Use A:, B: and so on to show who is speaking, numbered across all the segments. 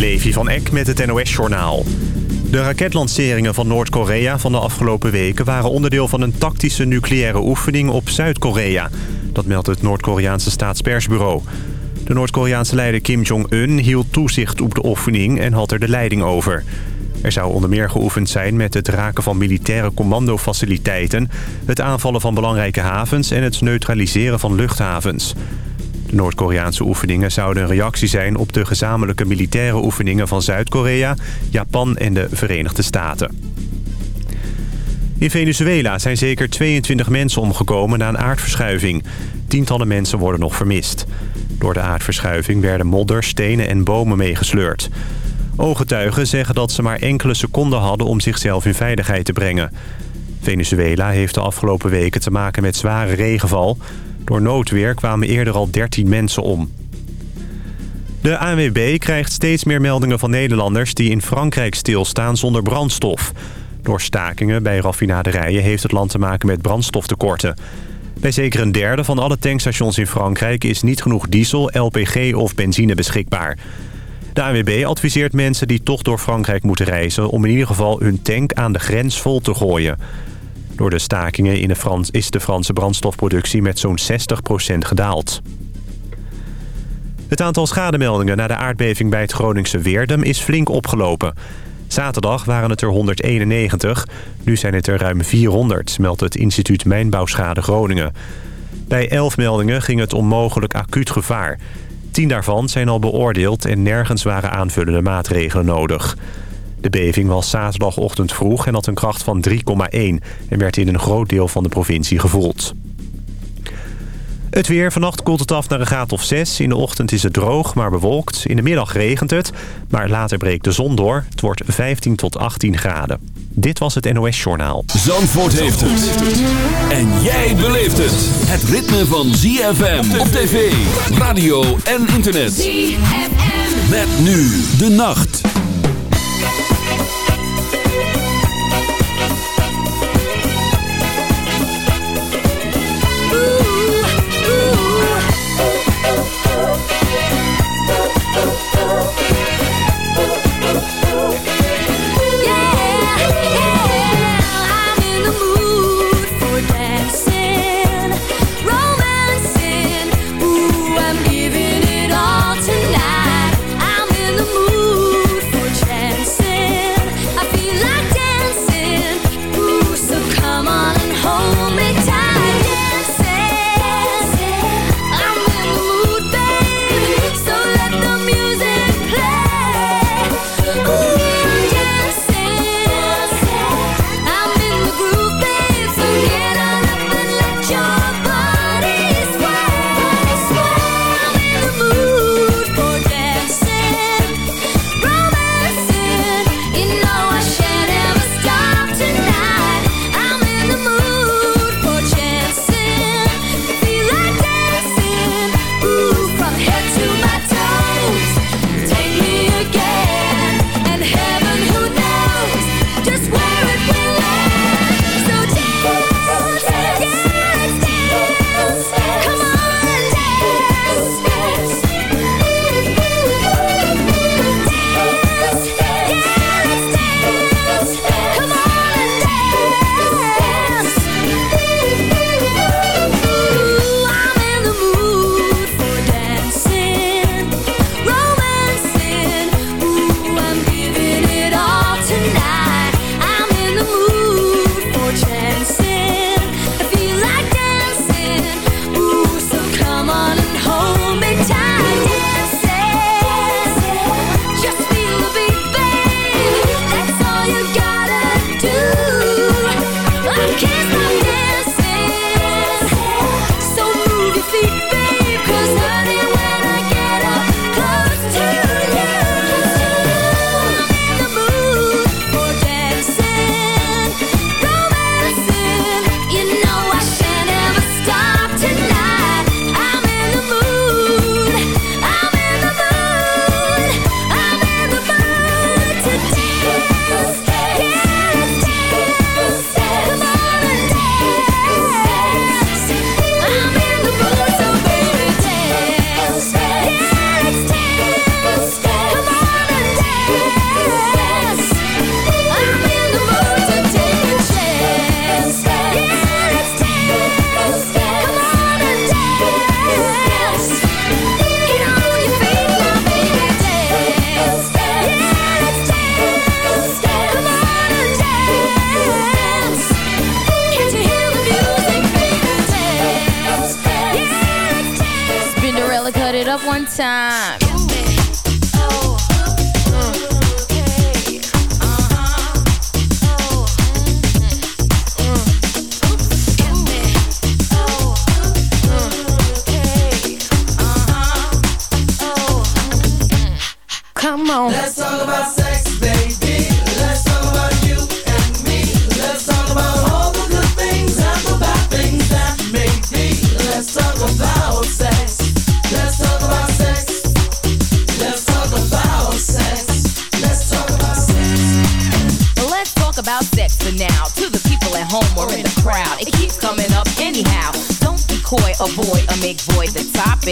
A: Levi van Eck met het NOS-journaal. De raketlanceringen van Noord-Korea van de afgelopen weken... waren onderdeel van een tactische nucleaire oefening op Zuid-Korea. Dat meldt het Noord-Koreaanse staatspersbureau. De Noord-Koreaanse leider Kim Jong-un hield toezicht op de oefening... en had er de leiding over. Er zou onder meer geoefend zijn met het raken van militaire commandofaciliteiten... het aanvallen van belangrijke havens en het neutraliseren van luchthavens... De Noord-Koreaanse oefeningen zouden een reactie zijn op de gezamenlijke militaire oefeningen van Zuid-Korea, Japan en de Verenigde Staten. In Venezuela zijn zeker 22 mensen omgekomen na een aardverschuiving. Tientallen mensen worden nog vermist. Door de aardverschuiving werden modder, stenen en bomen meegesleurd. Ooggetuigen zeggen dat ze maar enkele seconden hadden om zichzelf in veiligheid te brengen. Venezuela heeft de afgelopen weken te maken met zware regenval. Door noodweer kwamen eerder al 13 mensen om. De ANWB krijgt steeds meer meldingen van Nederlanders... die in Frankrijk stilstaan zonder brandstof. Door stakingen bij raffinaderijen heeft het land te maken met brandstoftekorten. Bij zeker een derde van alle tankstations in Frankrijk... is niet genoeg diesel, LPG of benzine beschikbaar. De ANWB adviseert mensen die toch door Frankrijk moeten reizen... om in ieder geval hun tank aan de grens vol te gooien. Door de stakingen in de Frans is de Franse brandstofproductie met zo'n 60% gedaald. Het aantal schademeldingen na de aardbeving bij het Groningse Weerdum is flink opgelopen. Zaterdag waren het er 191, nu zijn het er ruim 400, meldt het instituut Mijnbouwschade Groningen. Bij 11 meldingen ging het om mogelijk acuut gevaar. 10 daarvan zijn al beoordeeld en nergens waren aanvullende maatregelen nodig. De beving was zaterdagochtend vroeg en had een kracht van 3,1... en werd in een groot deel van de provincie gevoeld. Het weer. Vannacht koelt het af naar een graad of 6. In de ochtend is het droog, maar bewolkt. In de middag regent het, maar later breekt de zon door. Het wordt 15 tot 18 graden. Dit was het NOS Journaal.
B: Zandvoort heeft het. En jij beleeft het. Het ritme van ZFM op tv, radio en internet. ZFM. Met nu de nacht.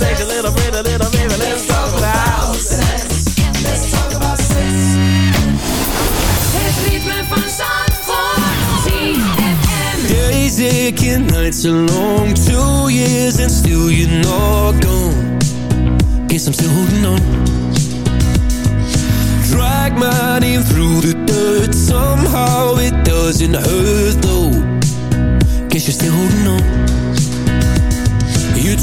C: Sex a little bit, a little baby. Let's talk about sex. Let's talk about sex.
D: Het ritme van Zandvoort. ZFM.
E: Days aching, nights are long Two years and still you're not gone Guess I'm still holding on Drag my name through the dirt Somehow it doesn't hurt though Guess you're still holding on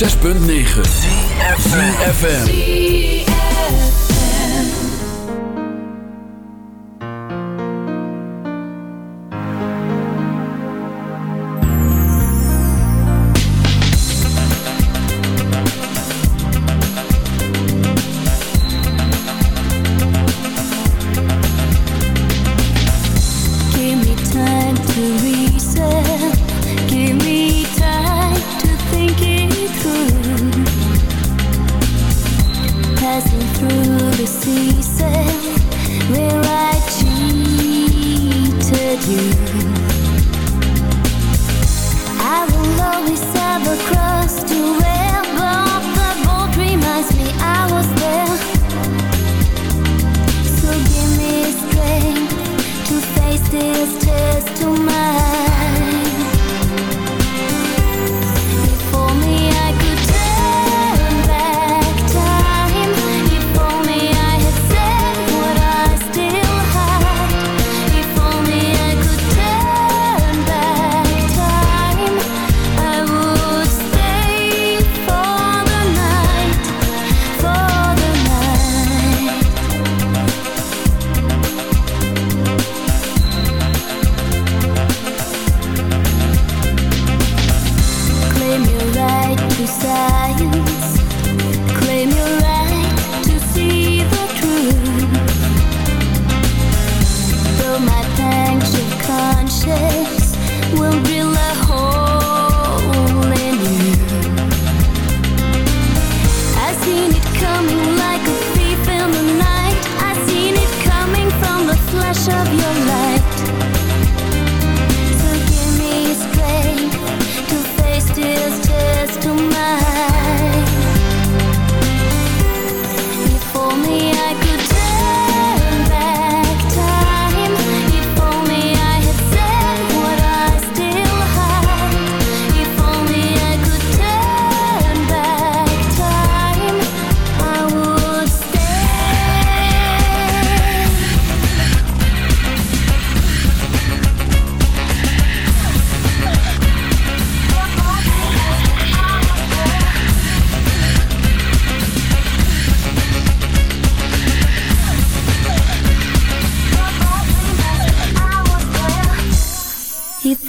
E: 6.9 to my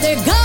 F: they're gone.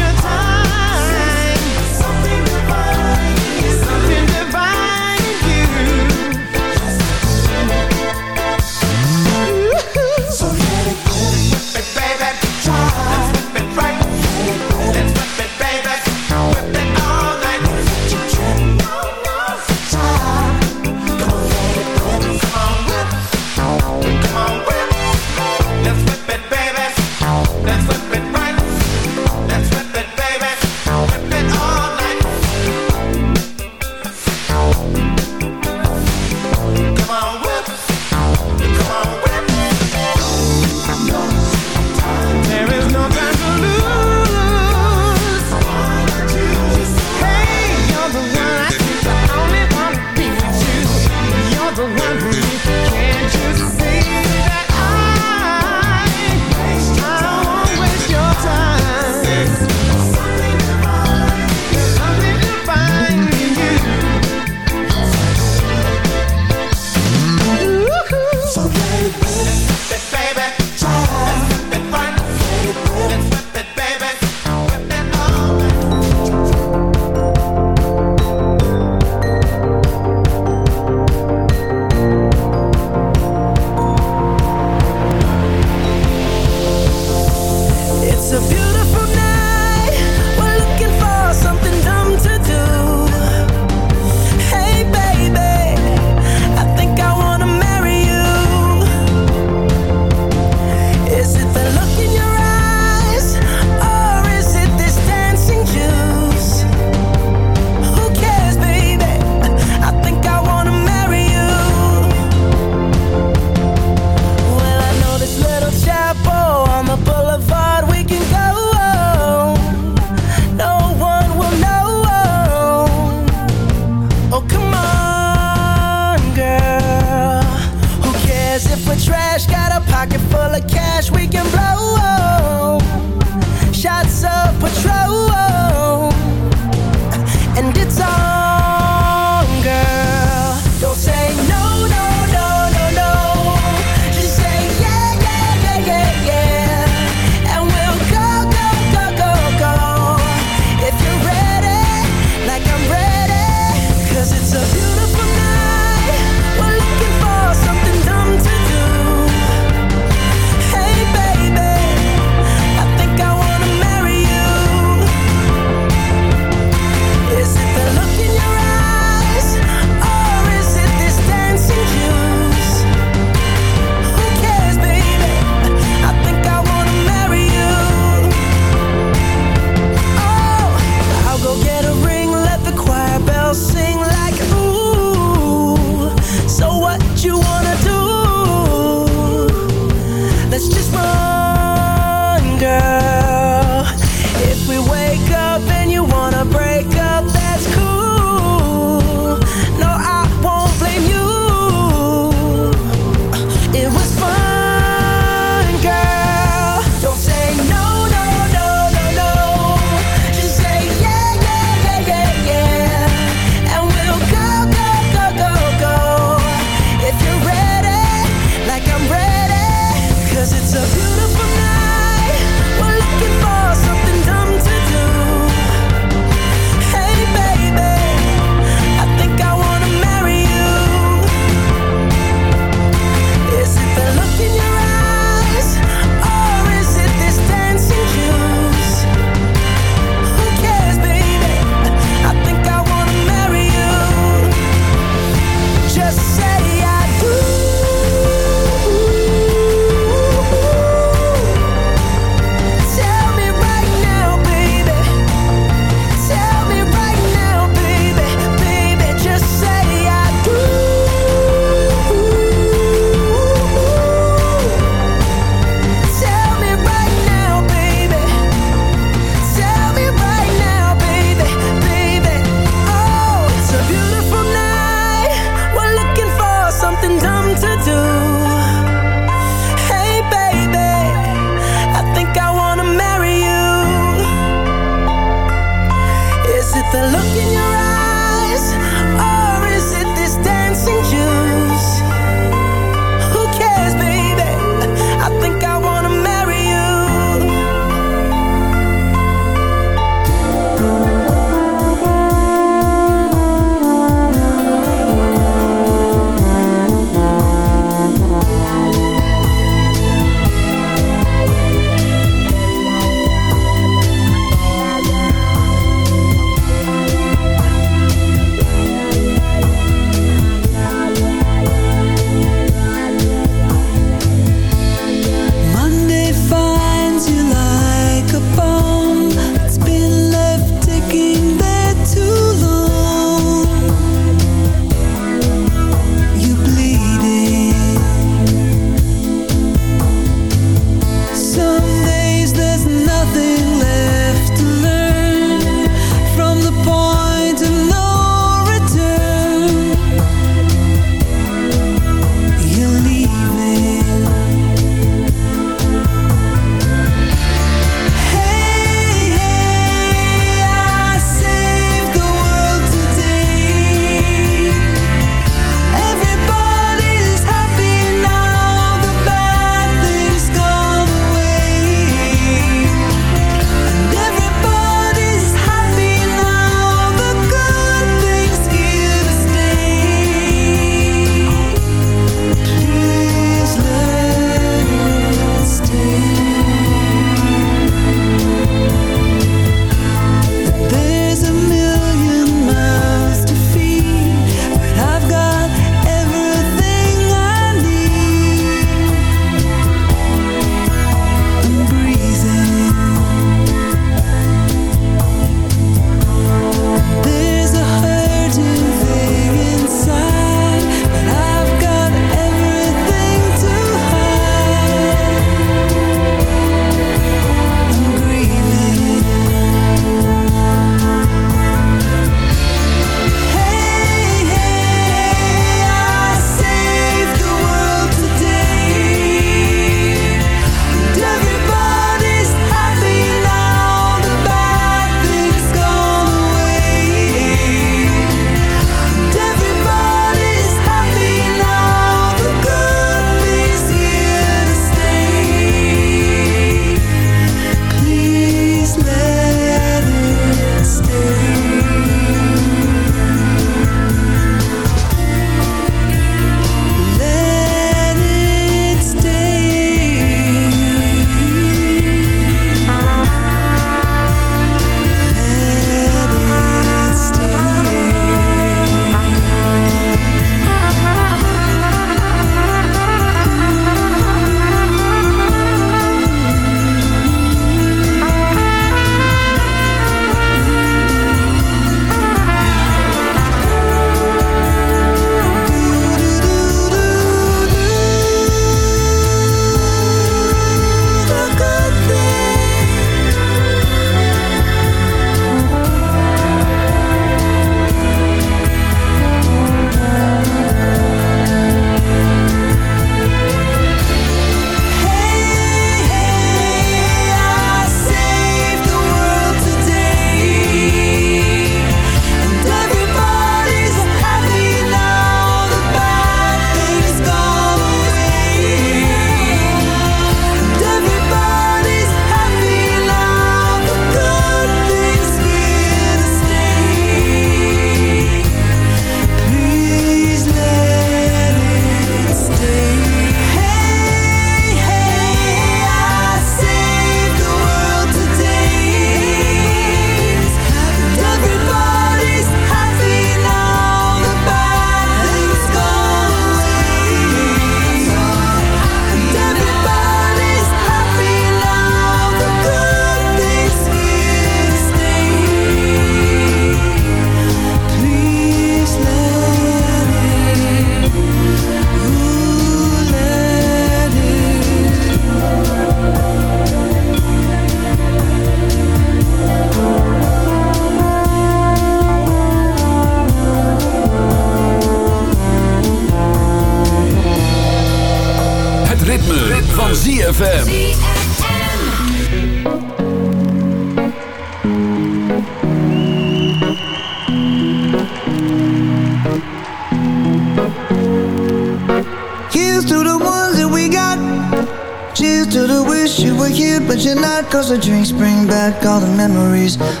F: memories.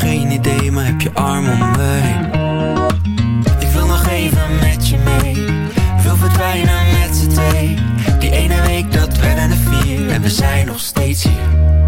G: geen idee, maar heb je arm om mij. Ik wil nog even met je mee. Wil verdwijnen met z'n twee. Die ene week dat werden de vier En we zijn nog steeds hier.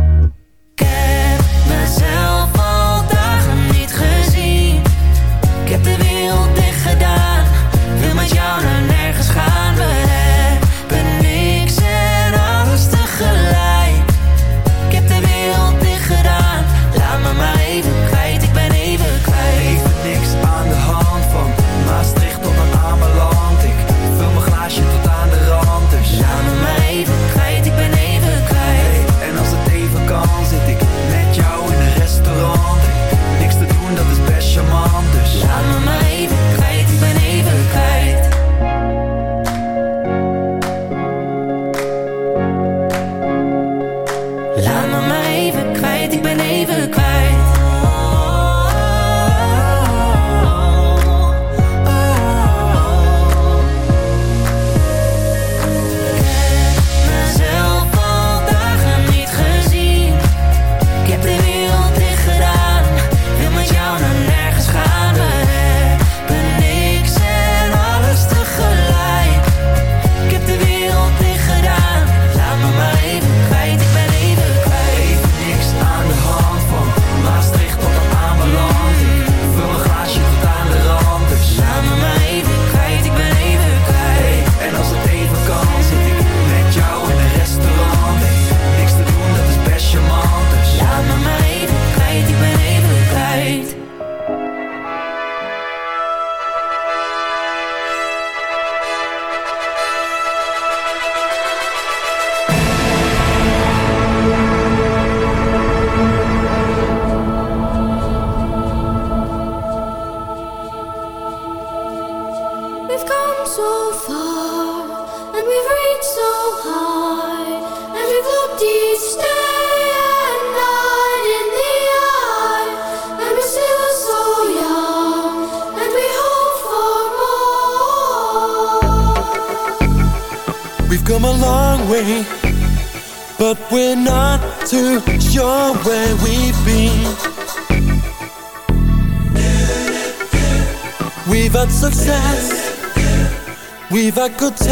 H: I could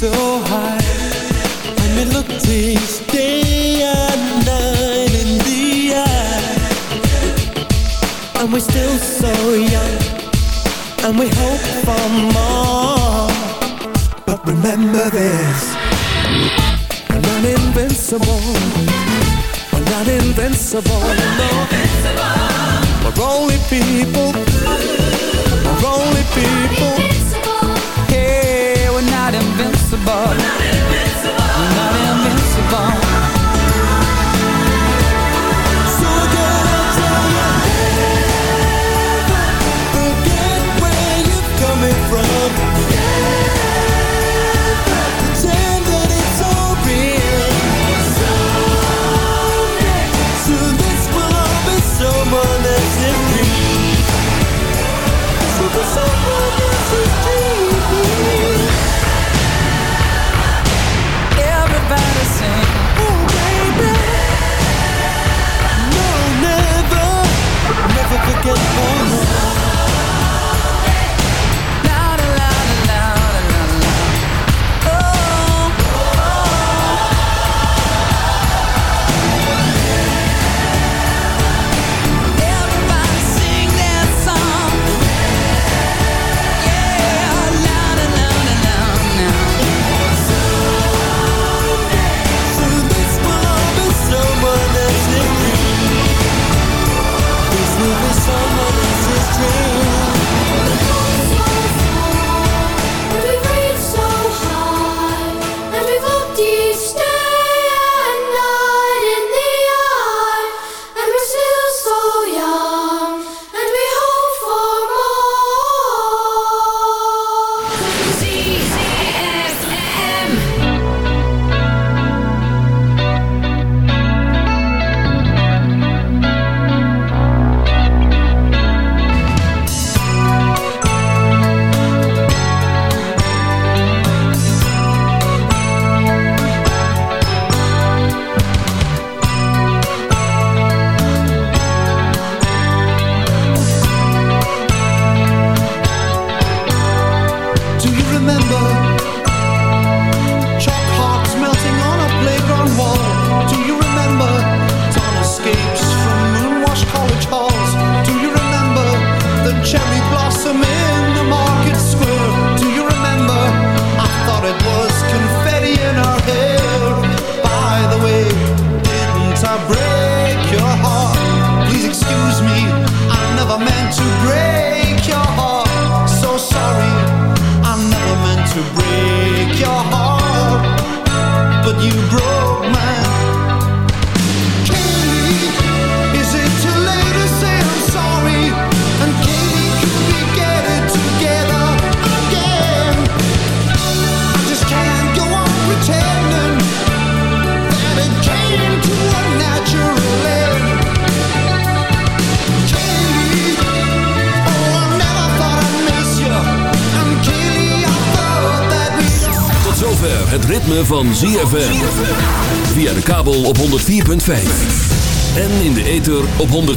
H: so high. We looked each day and night in the eye. And we're still so young. And we hope for more. But remember this. We're not invincible We're not invincible, We're only people.
B: above